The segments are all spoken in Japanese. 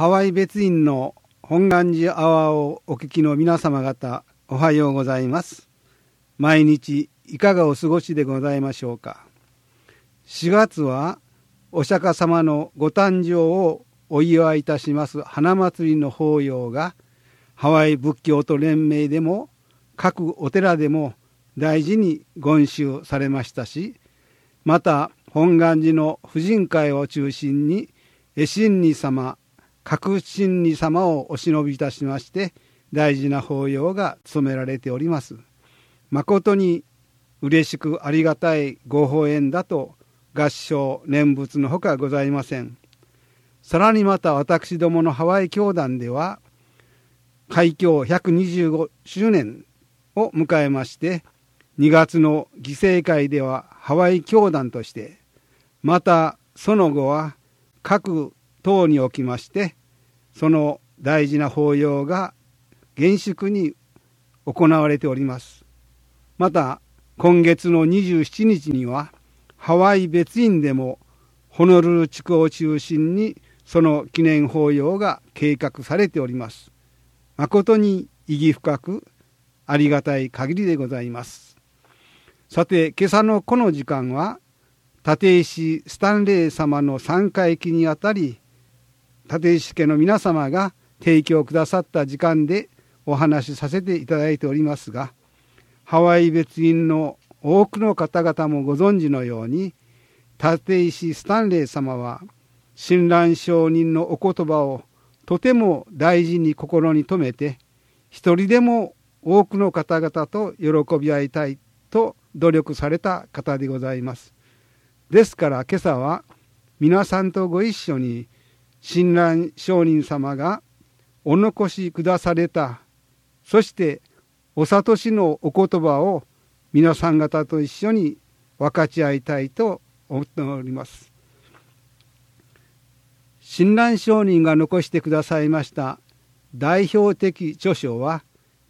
ハワイ別院の本願寺アワーをお聞きの皆様方おはようございます。毎日いかがお過ごしでございましょうか。4月はお釈迦様のご誕生をお祝いいたします花祭りの法要がハワイ仏教と連盟でも各お寺でも大事に言収されましたしまた本願寺の婦人会を中心に絵神尼様各神尼様をお忍びいたしまして大事な法要が務められております。誠に嬉しくありがたいご法縁だと合唱念仏のほかございません。さらにまた私どものハワイ教団では開教125周年を迎えまして2月の犠牲会ではハワイ教団としてまたその後は各等におきましてその大事な法要が厳粛に行われております。また今月の27日にはハワイ別院でもホノルル地区を中心にその記念法要が計画されております。誠に意義深くありがたい限りでございます。さて今朝のこの時間は立石スタンレー様の三回忌にあたり立石家の皆様が提供くださった時間でお話しさせていただいておりますがハワイ別院の多くの方々もご存知のように立石スタンレー様は親鸞上人のお言葉をとても大事に心に留めて一人でも多くの方々と喜び合いたいと努力された方でございます。ですから今朝は皆さんとご一緒に親鸞上人様がお残しくだされた。そしてお諭しのお言葉を皆さん方と一緒に分かち合いたいと思っております。親鸞上人が残してくださいました代表的著書は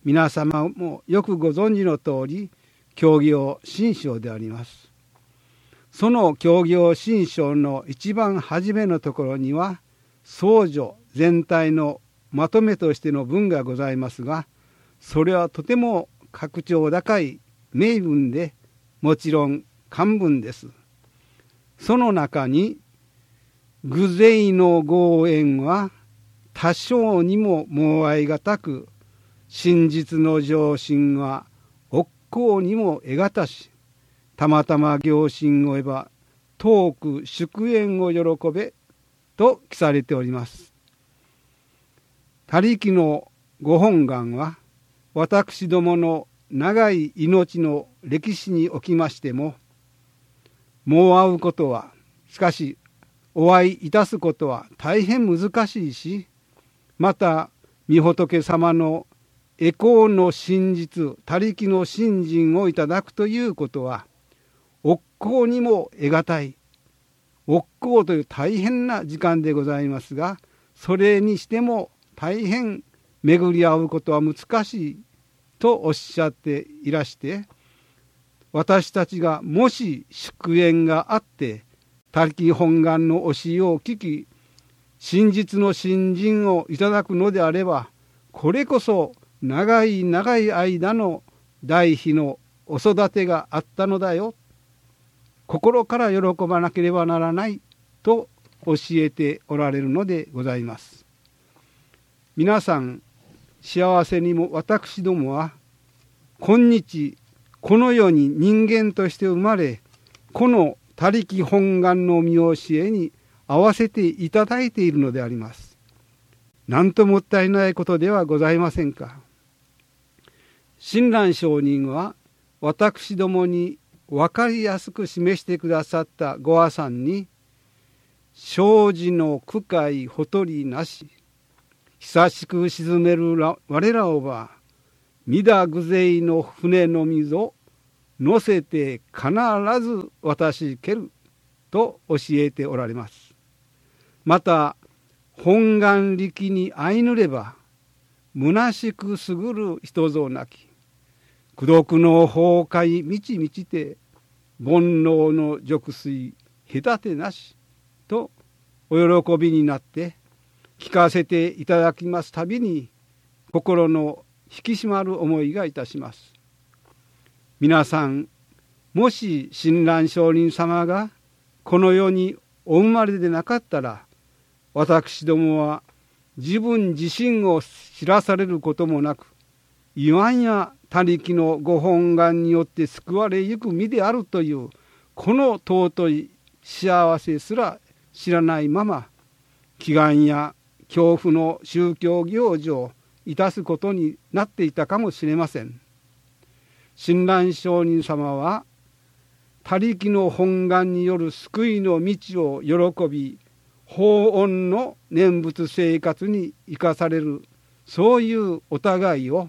皆様もよくご存知の通り教行新書であります。その教行新書の一番初めのところには僧侶全体のまとめとしての文がございますがそれはとても格調高い名文でもちろん漢文です。その中に偶然の豪縁は多少にも猛愛がたく真実の上心は奥行にも得がたしたまたま行心をえば遠く祝宴を喜べと記されております。他力のご本願は私どもの長い命の歴史におきましてももう会うことはしかしお会いいたすことは大変難しいしまた御仏様の栄光の真実他力の信心をいただくということは奥行にも得難い億劫という大変な時間でございますがそれにしても大変巡り合うことは難しいとおっしゃっていらして私たちがもし祝宴があって他力本願の教えを聞き真実の新人をいただくのであればこれこそ長い長い間の大悲のお育てがあったのだよ。心から喜ばなければならないと教えておられるのでございます。皆さん幸せにも私どもは今日この世に人間として生まれこの他力本願の見教えに合わせていただいているのであります。なんともったいないことではございませんか。親鸞上人は私どもに分かりやすく示してくださったご阿さんに「生じの苦海ほとりなし久しく沈める我らをば御田偶然の船の溝乗せて必ず私ける」と教えておられます。また本願力に相ぬれば虚しくすぐる人ぞなき苦毒の崩壊満ち満ちて煩悩の熟睡隔てなしとお喜びになって聞かせていただきますたびに心の引き締まる思いがいたします。皆さんもし親鸞上人様がこの世にお生まれでなかったら私どもは自分自身を知らされることもなく言わんや他力のご本願によって救われゆく身であるというこの尊い幸せすら知らないまま祈願や恐怖の宗教行事をいたすことになっていたかもしれません。親鸞上人様は他力の本願による救いの道を喜び法恩の念仏生活に生かされるそういうお互いを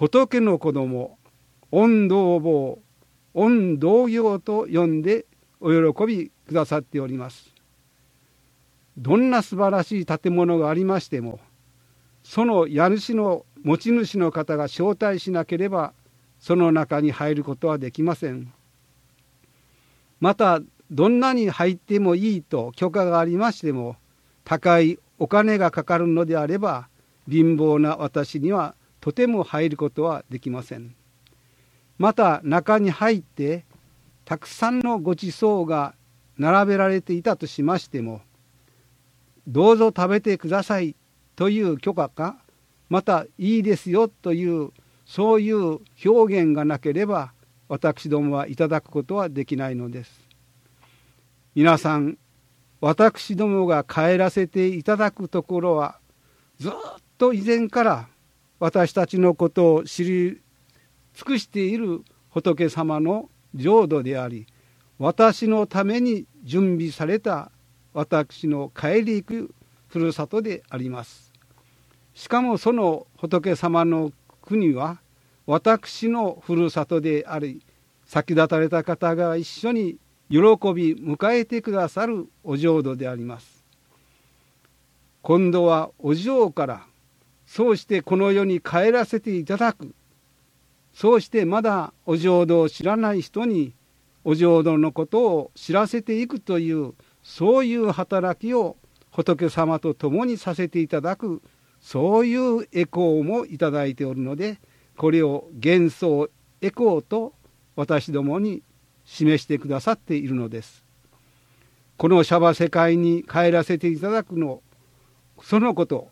仏の子供御同坊御同業と呼んでお喜びくださっております。どんな素晴らしい建物がありましてもその家主の持ち主の方が招待しなければその中に入ることはできません。またどんなに入ってもいいと許可がありましても高いお金がかかるのであれば貧乏な私にはとても入ることはできません。また中に入ってたくさんのごちそうが並べられていたとしましてもどうぞ食べてくださいという許可かまたいいですよというそういう表現がなければ私どもはいただくことはできないのです。皆さん私どもが帰らせていただくところはずっと以前から私たちのことを知り尽くしている仏様の浄土であり私のために準備された私の帰り行くふるさとであります。しかもその仏様の国は私のふるさとであり先立たれた方が一緒に喜び迎えてくださるお浄土であります。今度はお嬢からそうしてこの世に帰らせていただく。そうしてまだお浄土を知らない人にお浄土のことを知らせていくというそういう働きを仏様と共にさせていただく。そういうエコーもいただいておるのでこれを幻想エコーと私どもに示してくださっているのです。このシャバ世界に帰らせていただくのそのこと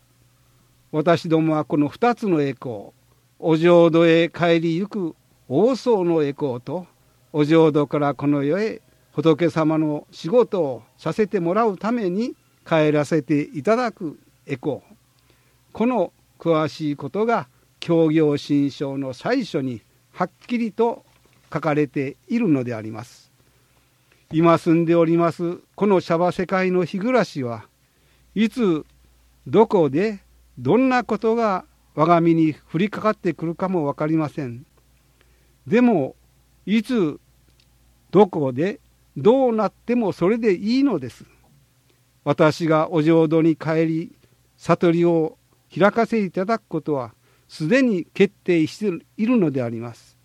私どもはこの2つの栄光お浄土へ帰りゆく王僧の栄光とお浄土からこの世へ仏様の仕事をさせてもらうために帰らせていただく栄光。この詳しいことが教行新書の最初にはっきりと書かれているのであります。今住んでおりますこのシャバ世界の日暮らしはいつどこでどんなことが我が身に降りかかってくるかも分かりません。でもいつどこでどうなってもそれでいいのです。私がお浄土に帰り悟りを開かせていただくことはすでに決定しているのであります。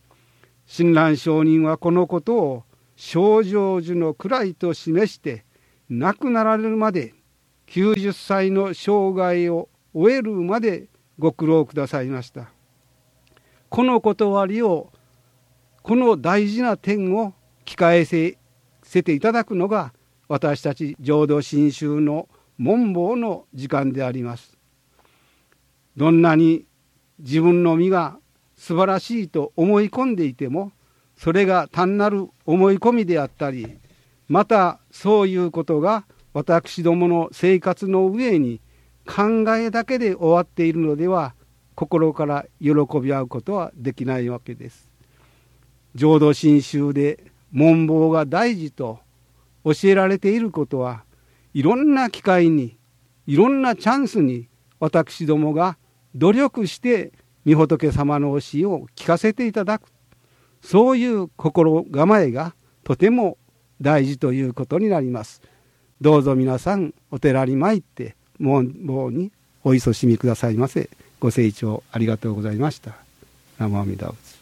親鸞上人はこのことを正成就の位と示して亡くなられるまで90歳の生涯を終えるまでご苦労くださいました。この断りをこの大事な点を聞かせせていただくのが私たち浄土真宗の門坊の時間であります。どんなに自分の身が素晴らしいと思い込んでいてもそれが単なる思い込みであったりまたそういうことが私どもの生活の上に考えだけで終わっているのでは心から喜び合うことはできないわけです。浄土真宗で文房が大事と教えられていることはいろんな機会にいろんなチャンスに私どもが努力して御仏様の教えを聞かせていただくそういう心構えがとても大事ということになりますどうぞ皆さんお寺に参って門坊にお勤しみくださいませ。ご清聴ありがとうございました。生阿弥陀仏。